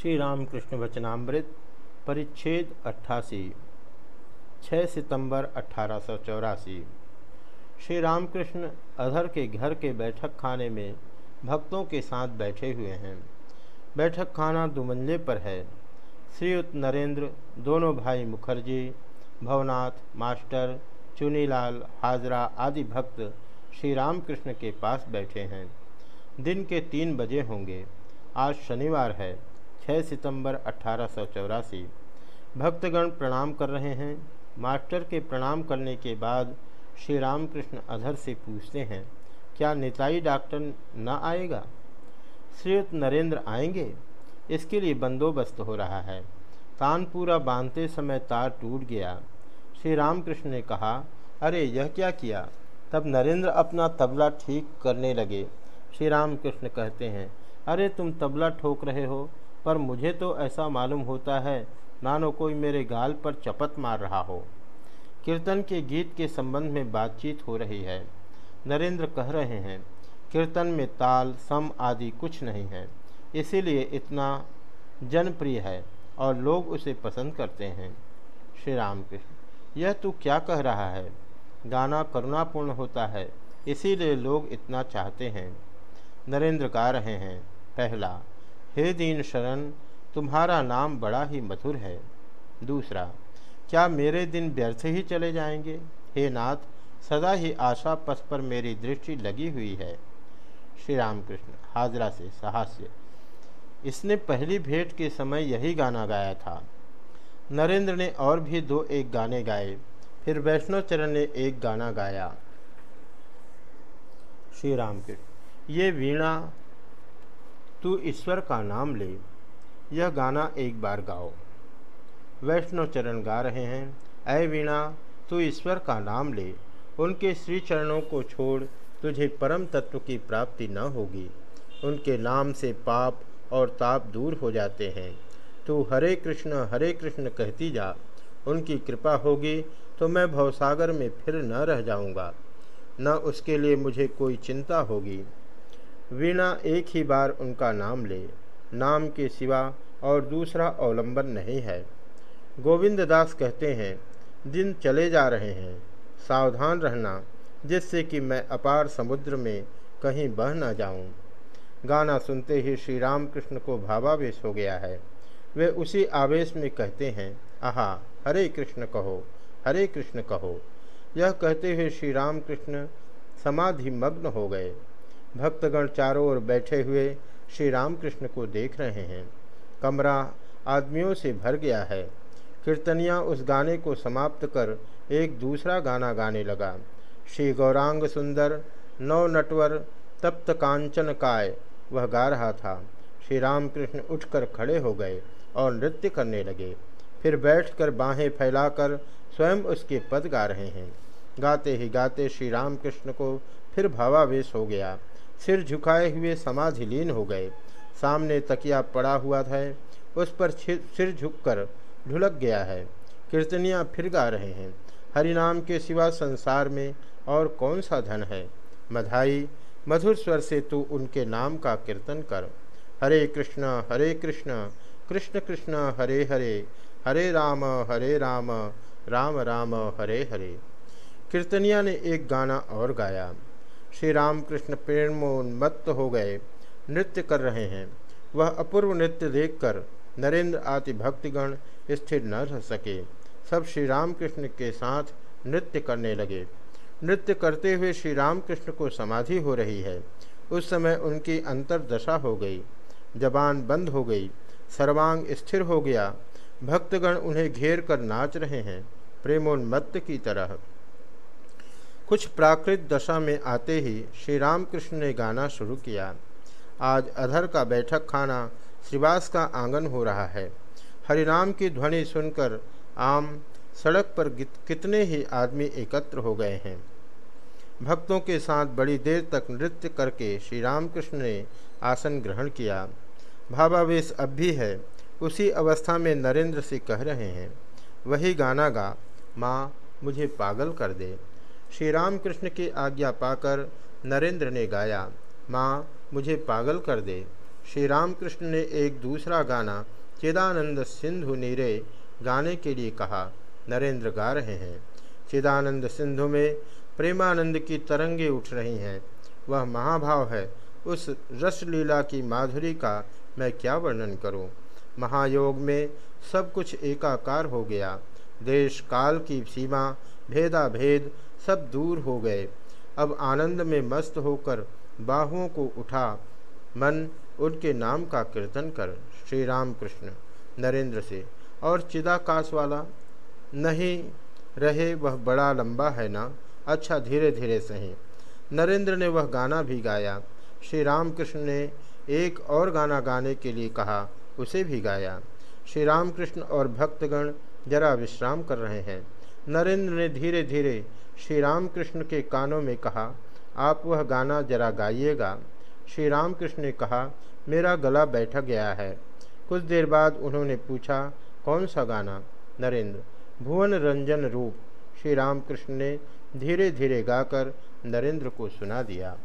श्री रामकृष्ण वचनामृत, परिच्छेद अट्ठासी 6 सितंबर अठारह सौ चौरासी। श्री रामकृष्ण अधर के घर के बैठक खाने में भक्तों के साथ बैठे हुए हैं। बैठक खाना दुमंजे पर है। श्रीयुक्त नरेंद्र, दोनों भाई मुखर्जी, भवनाथ, मास्टर, चुनीलाल, हाजरा आदि भक्त श्री रामकृष्ण के पास बैठे हैं। दिन के तीन बजे होंगे। आज शनिवार है। 6 सितंबर अठारह सौ चौरासी, भक्तगण प्रणाम कर रहे हैं। मास्टर के प्रणाम करने के बाद श्री रामकृष्ण अधर से पूछते हैं, क्या निताई डॉक्टर न आएगा? श्रीयुक्त नरेंद्र आएँगे? इसके लिए बंदोबस्त हो रहा है। तानपुरा बांधते समय तार टूट गया। श्री रामकृष्ण ने कहा, अरे, यह क्या किया? तब नरेंद्र अपना तबला ठीक करने लगे। श्री रामकृष्ण कहते हैं, अरे, तुम तबला ठोक रहे हो। पर मुझे तो ऐसा मालूम होता है, नानो कोई मेरे गाल पर चपत मार रहा हो। कीर्तन के गीत के संबंध में बातचीत हो रही है। नरेंद्र कह रहे हैं, कीर्तन में ताल, सम आदि कुछ नहीं है। इसीलिए इतना जनप्रिय है और लोग उसे पसंद करते हैं। श्री राम कृष्ण यह तू क्या कह रहा है? गाना करुणापूर्ण होता है, इसीलिए लोग इतना चाहते हैं। नरेंद्र गा रहे हैं, पहला हे दीन शरण, तुम्हारा नाम बड़ा ही मधुर है। दूसरा, क्या मेरे दिन व्यर्थ ही चले जाएँगे? हे नाथ, सदा ही आशा पथ पर मेरी दृष्टि लगी हुई है। श्री रामकृष्ण हाजरा से साहस्य। इसने पहली भेंट के समय यही गाना गाया था। नरेंद्र ने और भी दो एक गाने गाए, फिर वैष्णव चरण ने एक गाना गाया। श्री रामकृष्ण ये वीणा तू ईश्वर का नाम ले, यह गाना एक बार गाओ। वैष्णव चरण गा रहे हैं। अय वीणा, तू ईश्वर का नाम ले, उनके श्री चरणों को छोड़, तुझे परम तत्व की प्राप्ति न होगी। उनके नाम से पाप और ताप दूर हो जाते हैं। तू हरे कृष्ण हरे कृष्ण कहती जा, उनकी कृपा होगी तो मैं भवसागर में फिर न रह जाऊँगा। न उसके लिए मुझे कोई चिंता होगी। वीणा एक ही बार उनका नाम ले, नाम के सिवा और दूसरा अवलंबन नहीं है। गोविंद दास कहते हैं, दिन चले जा रहे हैं, सावधान रहना, जिससे कि मैं अपार समुद्र में कहीं बह न जाऊँ। गाना सुनते ही श्री राम कृष्ण को भावावेश हो गया है। वे उसी आवेश में कहते हैं, आहा, हरे कृष्ण कहो, हरे कृष्ण कहो। यह कहते हुए श्री राम कृष्ण समाधि मग्न हो गए। भक्तगण चारों ओर बैठे हुए श्री रामकृष्ण को देख रहे हैं। कमरा आदमियों से भर गया है। कीर्तनिया उस गाने को समाप्त कर एक दूसरा गाना गाने लगा। श्री गौरांग सुंदर नव नटवर, तप्त कांचन काय, वह गा रहा था। श्री रामकृष्ण उठकर खड़े हो गए और नृत्य करने लगे। फिर बैठकर बाहें फैलाकर स्वयं उसके पद गा रहे हैं। गाते ही गाते श्री रामकृष्ण को फिर भावावेश हो गया। सिर झुकाए हुए समाधिलीन हो गए। सामने तकिया पड़ा हुआ था उस पर सिर झुककर ढुलक गया है। कीर्तनियाँ फिर गा रहे हैं। हरिनाम के सिवा संसार में और कौन सा धन है? मधाई, मधुर स्वर से तू उनके नाम का कीर्तन कर। हरे कृष्ण हरे कृष्ण कृष्ण कृष्ण, हरे हरे हरे राम हरे राम राम राम, हरे हरे। कीर्तनिया ने एक गाना और गाया। श्री रामकृष्ण प्रेमोन्मत्त हो गए। नृत्य कर रहे हैं। वह अपूर्व नृत्य देखकर नरेंद्र आदि भक्तगण स्थिर न रह सके। सब श्री रामकृष्ण के साथ नृत्य करने लगे। नृत्य करते हुए श्री रामकृष्ण को समाधि हो रही है। उस समय उनकी अंतरदशा हो गई। जबान बंद हो गई। सर्वांग स्थिर हो गया। भक्तगण उन्हें घेर कर नाच रहे हैं। प्रेमोन्मत्त की तरह। कुछ प्राकृत दशा में आते ही श्री रामकृष्ण ने गाना शुरू किया। आज अधर का बैठक खाना, श्रीवास का आँगन हो रहा है। हरिनाम की ध्वनि सुनकर आम सड़क पर कितने ही आदमी एकत्र हो गए हैं। भक्तों के साथ बड़ी देर तक नृत्य करके श्री रामकृष्ण ने आसन ग्रहण किया। भावावेश अब भी है। उसी अवस्था में नरेंद्र से कह रहे हैं, वही गाना गा। माँ, मुझे पागल कर दे। श्री रामकृष्ण कृष्ण की आज्ञा पाकर नरेंद्र ने गाया, माँ, मुझे पागल कर दे। श्री रामकृष्ण ने एक दूसरा गाना, चिदानंद सिंधु नीरे, गाने के लिए कहा। नरेंद्र गा रहे हैं। चिदानंद सिंधु में प्रेमानंद की तरंगे उठ रही हैं। वह महाभाव है। उस रसलीला की माधुरी का मैं क्या वर्णन करूँ? महायोग में सब कुछ एकाकार हो गया। देश काल की सीमा भेदा भेद सब दूर हो गए। अब आनंद में मस्त होकर बाहुओं को उठा मन उनके नाम का कीर्तन कर। श्री राम कृष्ण नरेंद्र से, और चिदाकाश वाला, नहीं रहे वह बड़ा लंबा है ना? अच्छा धीरे धीरे सही। नरेंद्र ने वह गाना भी गाया। श्री राम कृष्ण ने एक और गाना गाने के लिए कहा, उसे भी गाया। श्री रामकृष्ण और भक्तगण जरा विश्राम कर रहे हैं। नरेंद्र ने धीरे धीरे श्री रामकृष्ण के कानों में कहा, आप वह गाना जरा गाइएगा। श्री रामकृष्ण ने कहा, मेरा गला बैठा गया है। कुछ देर बाद उन्होंने पूछा, कौन सा गाना? नरेंद्र, भुवन रंजन रूप। श्री रामकृष्ण ने धीरे धीरे गाकर नरेंद्र को सुना दिया।